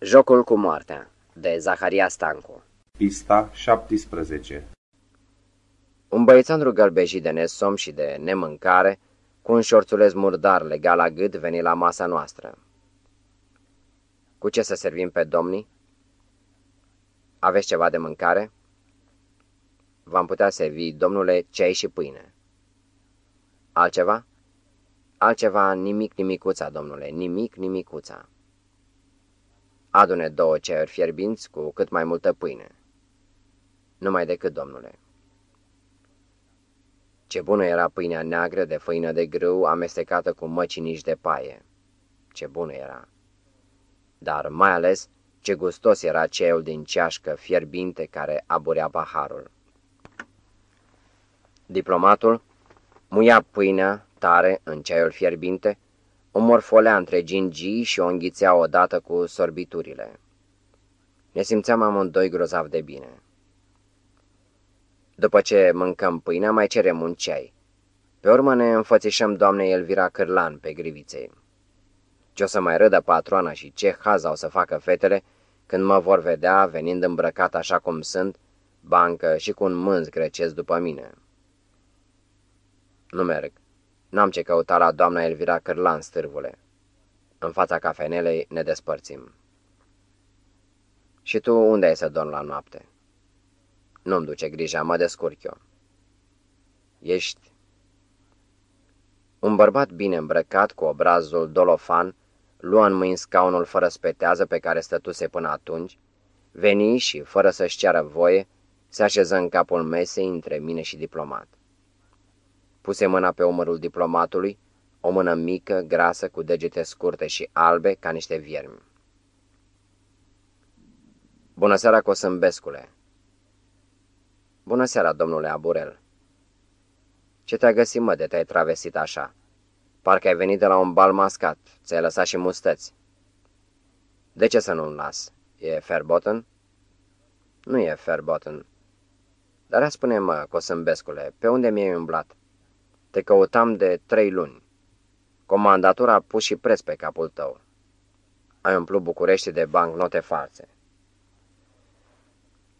Jocul cu moartea, de Zaharia Stancu Pista 17 Un băiețandru gălbejit de nesom și de nemâncare, cu un șorțuleț murdar legat la gât, veni la masa noastră. Cu ce să servim pe domnii? Aveți ceva de mâncare? V-am putea servi, domnule, ceai și pâine. Altceva? Altceva, nimic nimicuța, domnule, nimic nimicuța. Adune două ceaiuri fierbinți cu cât mai multă pâine. Numai decât, domnule. Ce bună era pâinea neagră de făină de grâu amestecată cu măcinici de paie. Ce bună era! Dar mai ales ce gustos era ceaiul din ceașcă fierbinte care aburea paharul. Diplomatul muia pâinea tare în ceaiul fierbinte, o morfolea între gingii și o înghițea odată cu sorbiturile. Ne simțeam amândoi grozav de bine. După ce mâncăm pâinea, mai cerem un ceai. Pe urmă ne înfățișăm doamnei Elvira Cârlan pe griviței. Ce o să mai râdă patroana și ce haz au să facă fetele când mă vor vedea venind îmbrăcat așa cum sunt, bancă și cu un mânz grecesc după mine. Nu merg. N-am ce căuta la doamna Elvira Cârlan, stârvule. În fața cafenelei ne despărțim. Și tu unde ai să dormi la noapte? Nu-mi duce grija, mă descurc eu. Ești un bărbat bine îmbrăcat, cu obrazul dolofan, lua în mâini scaunul fără spetează pe care stătuse până atunci, veni și, fără să-și ceară voie, se așeză în capul mesei între mine și diplomat. Puse mâna pe umărul diplomatului, o mână mică, grasă, cu degete scurte și albe, ca niște viermi. Bună seara, Cosâmbescule! Bună seara, domnule Aburel! Ce te-a găsit, mă, de te-ai travesit așa? Parcă ai venit de la un bal mascat, ți-ai lăsat și mustăți. De ce să nu-l las? E Fairbotten? Nu e Fairbotten. Dar spune mă, Cosâmbescule, pe unde mi-ai umblat? Te căutam de trei luni. Comandatura a pus și preț pe capul tău. Ai umplut București de bancnote false.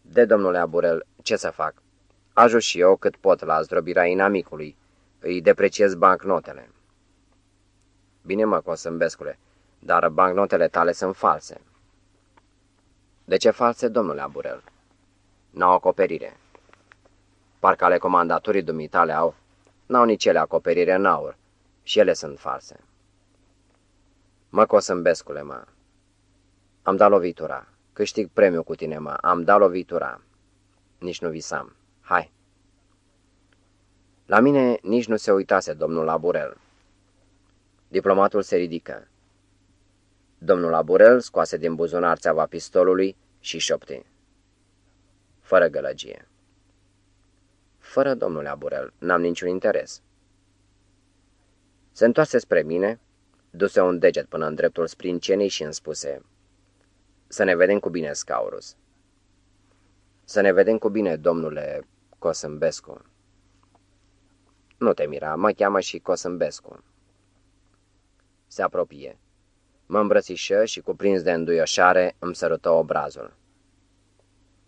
De, domnule Aburel, ce să fac? Ajut și eu cât pot la zdrobirea inamicului. Îi depreciez bancnotele. Bine mă, Cosâmbescule, dar bancnotele tale sunt false. De ce false, domnule Aburel? N-au acoperire. Parcă ale comandaturii dumitale au, n-au nici ele acoperire în aur și ele sunt false. Mă, Cosâmbescule, mă, am dat lovitura. Câștig premiu cu tine, mă. Am dat lovitura. Nici nu visam. Hai. La mine nici nu se uitase domnul Laburel. Diplomatul se ridică. Domnul Laburel scoase din buzunar țeava pistolului și șopti. Fără gălăgie. Fără, domnule Aburel, n-am niciun interes. Se întoarse spre mine, duse un deget până în dreptul sprincenii și îmi spuse Să ne vedem cu bine, Scaurus. Să ne vedem cu bine, domnule Cosâmbescu. Nu te mira, mă cheamă și Cosâmbescu. Se apropie. Mă îmbrățișă și, cuprins de înduioșare, îmi sărută obrazul.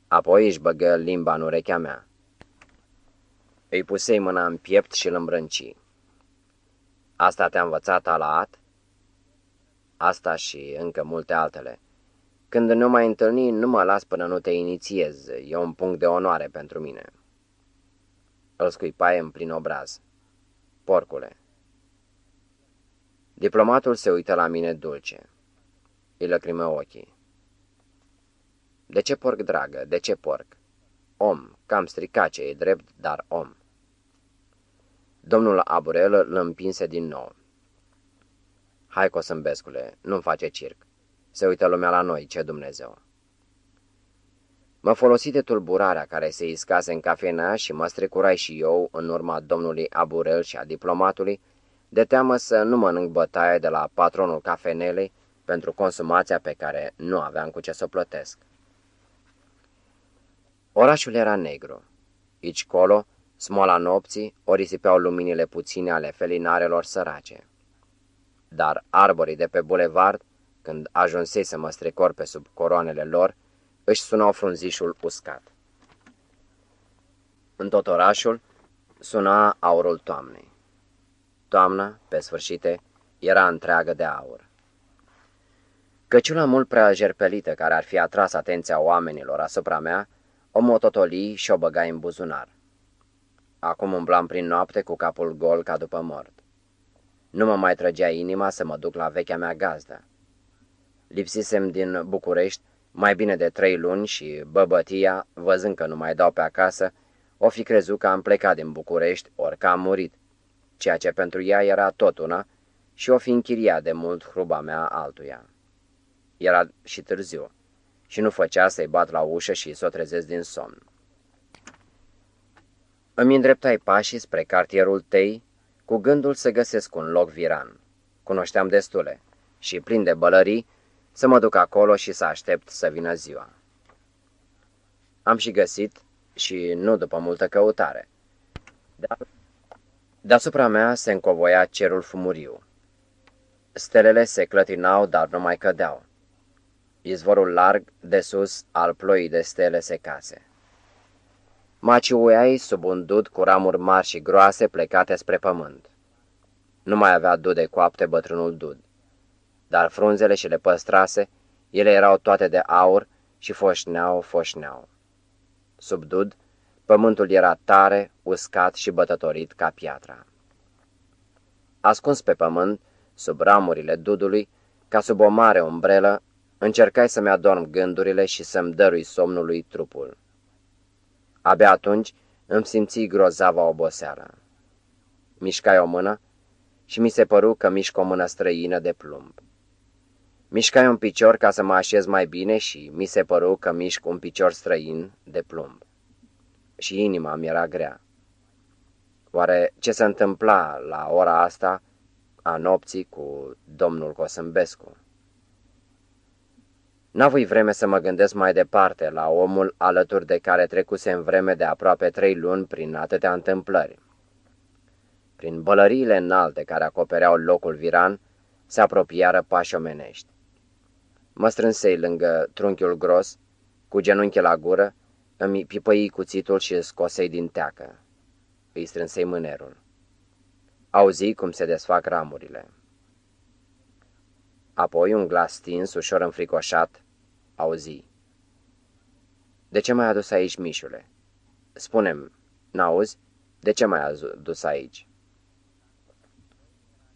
Apoi își băgă limba în urechea mea. Îi pusei mâna în piept și îl îmbrânci. Asta te-a învățat Alaat? Asta și încă multe altele. Când nu mai întâlni, nu mă las până nu te inițiez. E un punct de onoare pentru mine. Îl scuipai în plin obraz. Porcule. Diplomatul se uită la mine dulce. Îi lăcrimă ochii. De ce porc, dragă? De ce porc? Om, cam stricace, e drept, dar om. Domnul Aburel îl împinse din nou. Hai, Cosâmbescule, nu-mi face circ. Se uită lumea la noi, ce Dumnezeu. Mă folosi de tulburarea care se iscase în cafenea și mă strecurai și eu, în urma domnului Aburel și a diplomatului, de teamă să nu mănânc bătaie de la patronul cafenelei pentru consumația pe care nu aveam cu ce să o plătesc. Orașul era negru. Ici colo, smoala nopții, o risipeau luminile puține ale felinarelor sărace. Dar arborii de pe bulevard când ajunsei să mă strecor pe sub coroanele lor, își sunau frunzișul uscat. În tot orașul suna aurul toamnei. Toamna, pe sfârșite, era întreagă de aur. Căciula mult prea jerpelită care ar fi atras atenția oamenilor asupra mea, o mototoli și o băgai în buzunar. Acum umblam prin noapte cu capul gol ca după mort. Nu mă mai trăgea inima să mă duc la vechea mea gazdă. Lipsisem din București mai bine de trei luni și băbătia, văzând că nu mai dau pe acasă, o fi crezut că am plecat din București, ori că am murit, ceea ce pentru ea era tot una și o fi închiriat de mult hruba mea altuia. Era și târziu și nu făcea să-i bat la ușă și să o trezesc din somn. Îmi îndreptai pașii spre cartierul tei, cu gândul să găsesc un loc viran. Cunoșteam destule și, plin de bălării, să mă duc acolo și să aștept să vină ziua. Am și găsit, și nu după multă căutare. Deasupra mea se încovoia cerul fumuriu. Stelele se clătinau, dar nu mai cădeau. Izvorul larg de sus al ploii de stele se case. Maciuiai sub un dud cu ramuri mari și groase plecate spre pământ. Nu mai avea dude coapte bătrânul dud, dar frunzele și le păstrase, ele erau toate de aur și foșneau, foșneau. Sub dud, pământul era tare, uscat și bătătorit ca piatra. Ascuns pe pământ, sub ramurile dudului, ca sub o mare umbrelă, încercai să-mi adorm gândurile și să-mi dărui somnului trupul. Abia atunci îmi simți grozava oboseală. Mișcai o mână și mi se păru că mișc o mână străină de plumb. Mișcai un picior ca să mă așez mai bine și mi se păru că mișc un picior străin de plumb. Și inima mi era grea. Oare ce se întâmpla la ora asta a nopții cu domnul Cosâmbescu? N-avui vreme să mă gândesc mai departe la omul alături de care trecuse în vreme de aproape trei luni prin atâtea întâmplări. Prin bălăriile înalte care acopereau locul viran, se apropiară pași omenești. Mă strânsei lângă trunchiul gros, cu genunchi la gură, îmi pipăi cuțitul și scosei din teacă. Îi strânsei mânerul. Auzi cum se desfac ramurile. Apoi un glas stins, ușor înfricoșat, auzi. De ce m-ai adus aici, Mișule? Spunem, n-auzi? De ce m-ai adus aici?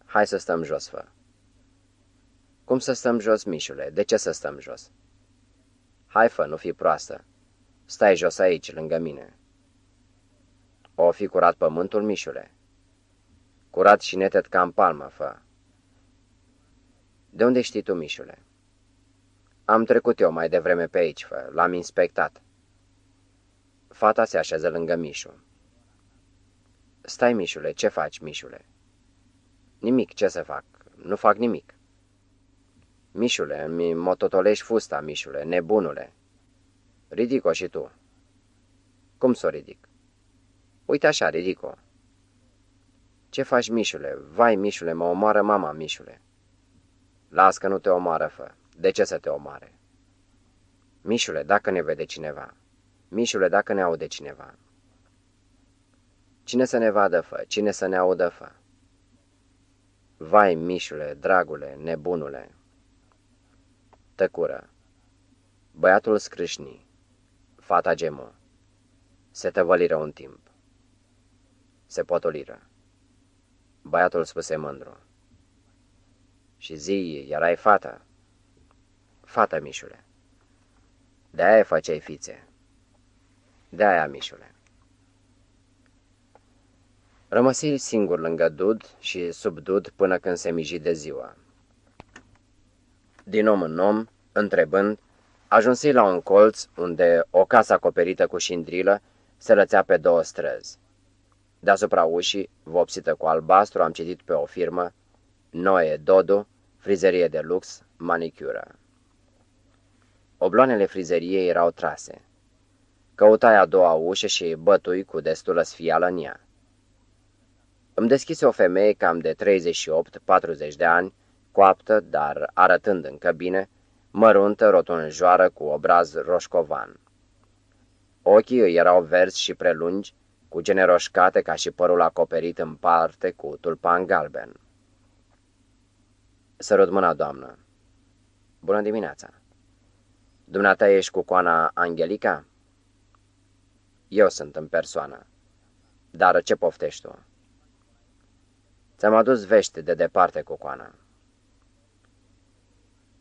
Hai să stăm jos, fă. Cum să stăm jos, Mișule? De ce să stăm jos? Hai, fă, nu fi proastă. Stai jos aici, lângă mine. O fi curat pământul, Mișule? Curat și netet ca în palmă, fă. De unde știi tu, Mișule? Am trecut eu mai devreme pe aici, fă. L-am inspectat. Fata se așează lângă Mișu. Stai, Mișule, ce faci, Mișule? Nimic, ce să fac? Nu fac nimic. Mișule, mi mototolești fusta, Mișule, nebunule. Ridico și tu. Cum să o ridic? Uite așa, ridico. Ce faci, Mișule? Vai, Mișule, mă omoară mama, Mișule. Las că nu te omoară, fă. De ce să te omoare? Mișule, dacă ne vede cineva. Mișule, dacă ne aude cineva. Cine să ne vadă, fă? Cine să ne audă, fă? Vai, Mișule, dragule, nebunule! Tăcură. Băiatul scrâșni. Fata gemă. Se tăvăliră un timp. Se potoliră. Băiatul spuse mândru. Și zi, erai fata. Fata, Mișule. De-aia făceai fițe. De-aia, Mișule. Rămăsi singur lângă Dud și sub Dud până când se miji de ziua. Din om în om, întrebând, ajunsi la un colț unde o casă acoperită cu șindrilă se lățea pe două străzi. Deasupra ușii, vopsită cu albastru, am citit pe o firmă, Noe Dodo, frizerie de lux, manicură. Obloanele frizeriei erau trase. Căutai a doua ușă și bătui cu destulă sfială în ea. Îmi deschise o femeie cam de 38-40 de ani, coaptă, dar arătând încă bine, măruntă, rotunjoară, cu obraz roșcovan. Ochii îi erau verzi și prelungi, cu gene roșcate ca și părul acoperit în parte cu tulpan galben. Sărut mâna, doamnă. Bună dimineața. Dumneata ești cu coana Angelica? Eu sunt în persoană. Dar ce poftești tu? Ți-am adus vești de departe cu coana.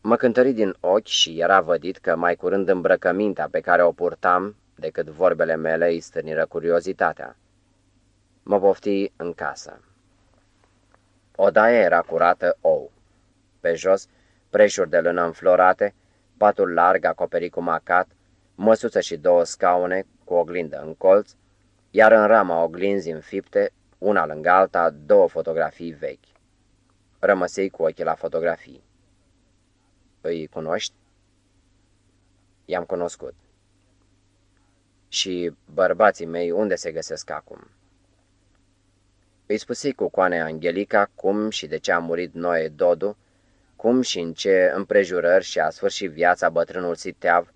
Mă cântări din ochi și era vădit că mai curând îmbrăcămintea pe care o purtam decât vorbele mele îi stârniră curiozitatea. Mă pofti în casă. Odaia era curată ou. Pe jos, preșuri de lână înflorate, patul larg acoperit cu macat, măsuță și două scaune cu oglindă în colț, iar în rama oglinzii înfipte, una lângă alta, două fotografii vechi. Rămăsei cu ochii la fotografii. Îi cunoști? I-am cunoscut. Și bărbații mei unde se găsesc acum? Îi spusei cu coane Angelica cum și de ce a murit Noe Dodu, cum și în ce împrejurări și a sfârșit viața bătrânul Siteav,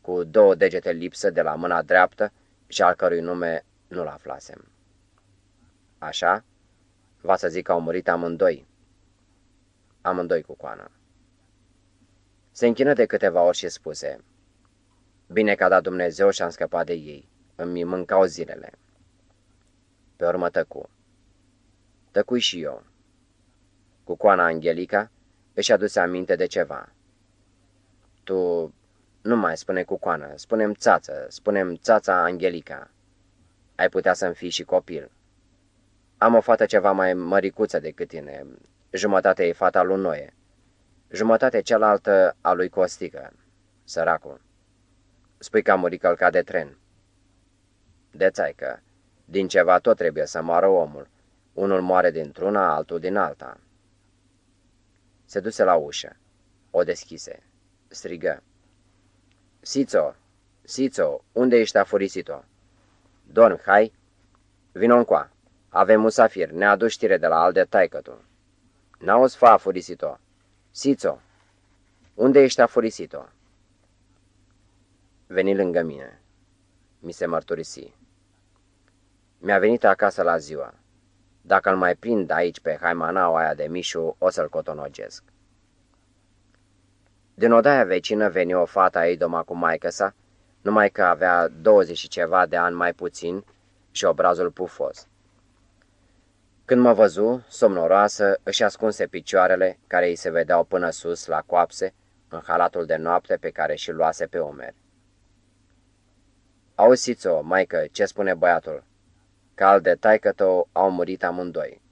cu două degete lipsă de la mâna dreaptă și al cărui nume nu-l aflasem. Așa, va să zic că au murit amândoi. Amândoi cu coană. Se închină de câteva ori și spuse, Bine că a dat Dumnezeu și am scăpat de ei, îmi mâncau zilele. Pe urmă tăcu. Tăcui și eu. Cu coana Angelica își aduse aminte de ceva. Tu nu mai spune cu coană, spunem țață, spunem țața Angelica. Ai putea să-mi fii și copil. Am o fată ceva mai măricuță decât tine, jumătate e fata lui Noe, jumătate cealaltă a lui Costică, săracul. Spui că a murit călcat de tren. De țaică, din ceva tot trebuie să moară omul. Unul moare dintr-una, altul din alta. Se duse la ușă. O deschise. Strigă. Sițo! Sițo! Unde ești afurisito? Dorm, hai! Vino încoa! Avem musafir, ne aduci știre de la al de taică tu. N-auzi fa afurisito! Sițo! Unde ești afurisito? Veni lângă mine. Mi se mărturisi. Mi-a venit acasă la ziua. Dacă îl mai prind aici pe haimanaua aia de Mișu, o să-l cotonogesc. Din odaia vecină veni o fată a ei doma cu maică sa, numai că avea 20 și ceva de ani mai puțin și obrazul pufos. Când mă văzu, somnoroasă, își ascunse picioarele, care îi se vedeau până sus, la coapse, în halatul de noapte pe care și-l luase pe umeri. Auziți-o, maică, ce spune băiatul? Că al de taică tău au murit amândoi.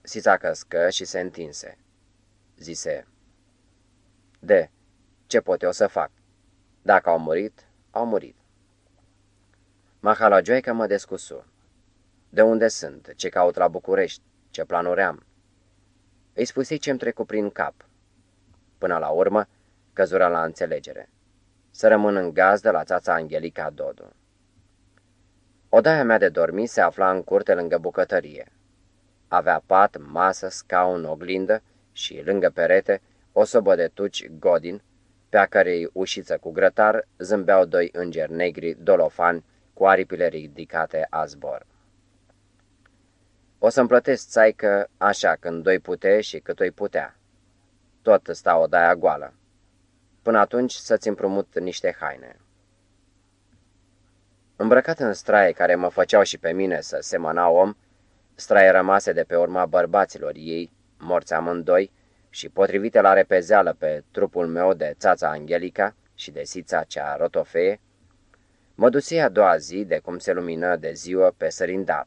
Sița căscă și se întinse. Zise, De, ce pot eu să fac? Dacă au murit, au murit. Mahalagioica mă descusu. De unde sunt? Ce caut la București? Ce planuri am? Îi spusei ce-mi trecu prin cap. Până la urmă, căzura la înțelegere. Să rămân în gazdă la țața Angelica Dodu. Odaia mea de dormi se afla în curte lângă bucătărie. Avea pat, masă, scaun, oglindă și, lângă perete, o sobă de tuci godin, pe a cărei ușiță cu grătar zâmbeau doi îngeri negri dolofani cu aripile ridicate a zbor. O să-mi plătesc țaică așa când doi pute și cât o putea. Tot sta odaia goală. Până atunci să-ți împrumut niște haine. Îmbrăcat în straie care mă făceau și pe mine să semăna om, straie rămase de pe urma bărbaților ei, morți amândoi, și potrivite la repezeală pe trupul meu de țața Angelica și de sița cea rotofee, mă dusei a doua zi de cum se lumină de ziua pe sărindar.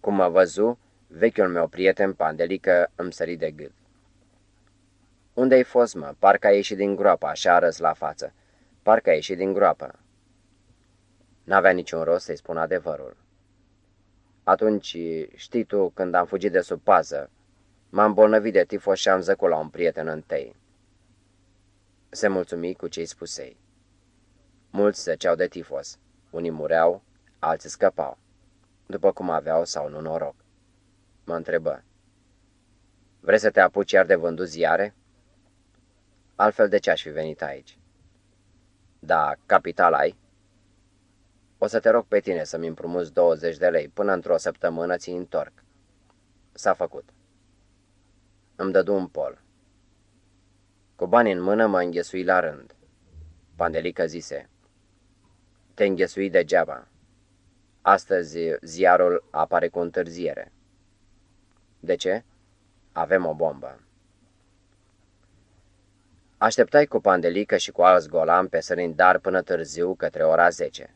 Cum mă văzu, vechiul meu prieten Pandelică îmi sări de gât. Unde-ai fost, mă? Parcă ai ieșit din groapă, așa arăs la față. Parcă ai ieșit din groapă. N-avea niciun rost să-i spun adevărul. Atunci, știi tu, când am fugit de sub pază, m-am bolnăvit de tifos și am zăcut la un prieten întâi. Se mulțumi cu ce-i spusei. Mulți zăceau de tifos, unii mureau, alții scăpau, după cum aveau sau nu noroc. Mă întrebă, Vrei să te apuci iar de vândut ziare? Altfel de ce aș fi venit aici? Da, capital ai? O să te rog pe tine să-mi împrumuți 20 de lei. Până într-o săptămână ți întorc. S-a făcut. Îmi dădu un pol. Cu bani în mână mă înghesui la rând. Pandelică zise, Te înghesui degeaba. Astăzi ziarul apare cu întârziere. De ce? Avem o bombă. Așteptai cu pandelică și cu alți golam pe sărindar până târziu către ora 10.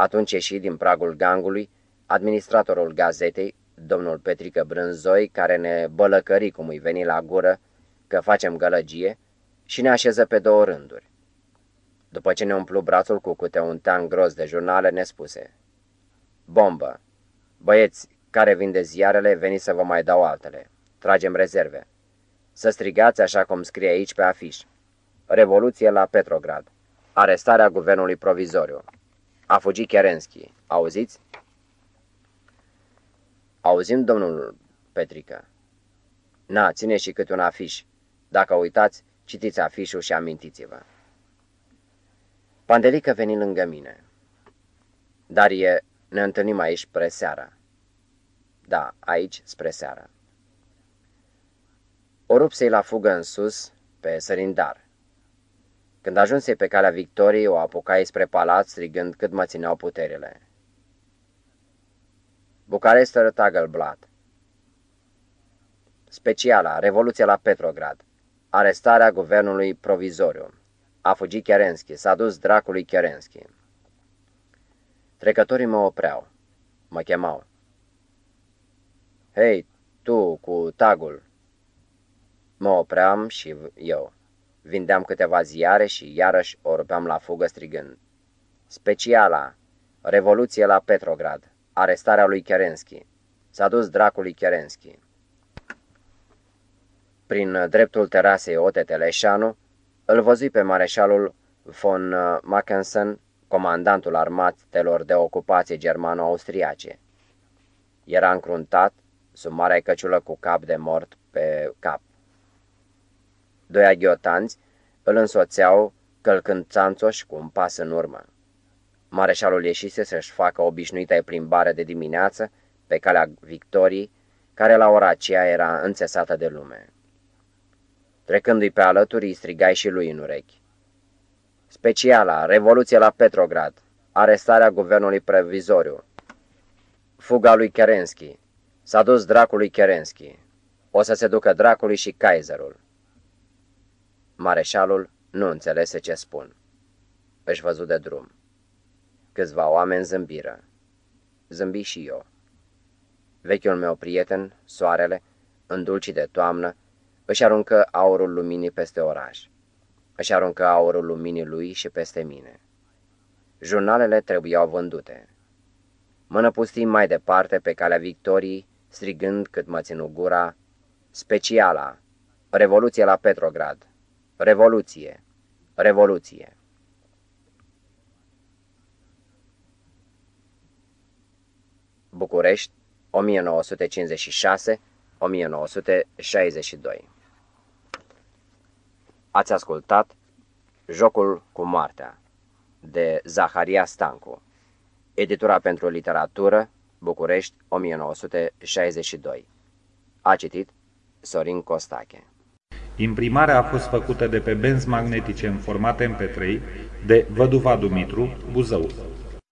Atunci ieși din pragul gangului administratorul gazetei, domnul Petrică Brânzoi, care ne bălăcări cum îi veni la gură că facem gălăgie și ne așeză pe două rânduri. După ce ne umplu brațul cu câte un tean gros de jurnale, ne spuse Bombă! Băieți, care vinde ziarele, veniți să vă mai dau altele. Tragem rezerve. Să strigați așa cum scrie aici pe afiș. Revoluție la Petrograd. Arestarea guvernului provizoriu. A fugit Kerenski. Auziți? Auzim, domnul Petrică. Na, ține și câte un afiș. Dacă uitați, citiți afișul și amintiți-vă. Pandelică veni lângă mine. Dar e, ne întâlnim aici spre seara. Da, aici spre seara. O rupsei la fugă în sus, pe sărindar. Când ajunse pe calea victoriei, o apucai spre palat, strigând cât mă țineau puterile. Bucarester Tagelblad Speciala, Revoluția la Petrograd Arestarea guvernului provizoriu A fugit Kerenski, s-a dus dracului Kerenski Trecătorii mă opreau, mă chemau. Hei, tu, cu tagul! Mă opream și eu. Vindeam câteva ziare și iarăși o rupeam la fugă strigând. Speciala! Revoluție la Petrograd! Arestarea lui Kerenski! S-a dus dracului Kerenski! Prin dreptul terasei Ote Teleșanu, îl văzui pe mareșalul von Mackensen, comandantul armatelor de ocupație germano-austriace. Era încruntat, sub marea căciulă cu cap de mort pe cap. Doi aghiotanți îl însoțeau călcând țanțoși cu un pas în urmă. Mareșalul ieșise să-și facă obișnuita plimbare de dimineață pe calea victoriei, care la ora aceea era înțesată de lume. Trecându-i pe alături, îi strigai și lui în urechi. Speciala, revoluție la Petrograd, arestarea guvernului previzoriu, fuga lui Kerenski, s-a dus dracului Kerenski, o să se ducă dracului și Kaiserul. Mareșalul nu înțelese ce spun. Își văzut de drum. Câțiva oameni zâmbiră. Zâmbi și eu. Vechiul meu prieten, soarele, în dulcii de toamnă, își aruncă aurul luminii peste oraș. Își aruncă aurul luminii lui și peste mine. Jurnalele trebuiau vândute. Mă năpustim mai departe pe calea victoriei, strigând cât mă ținu gura, Speciala, Revoluție la Petrograd, Revoluție, Revoluție. București, 1956-1962 Ați ascultat Jocul cu moartea de Zaharia Stancu. Editura pentru literatură București 1962 A citit Sorin Costache Imprimarea a fost făcută de pe benzi magnetice în format MP3 de Văduva Dumitru, Buzău.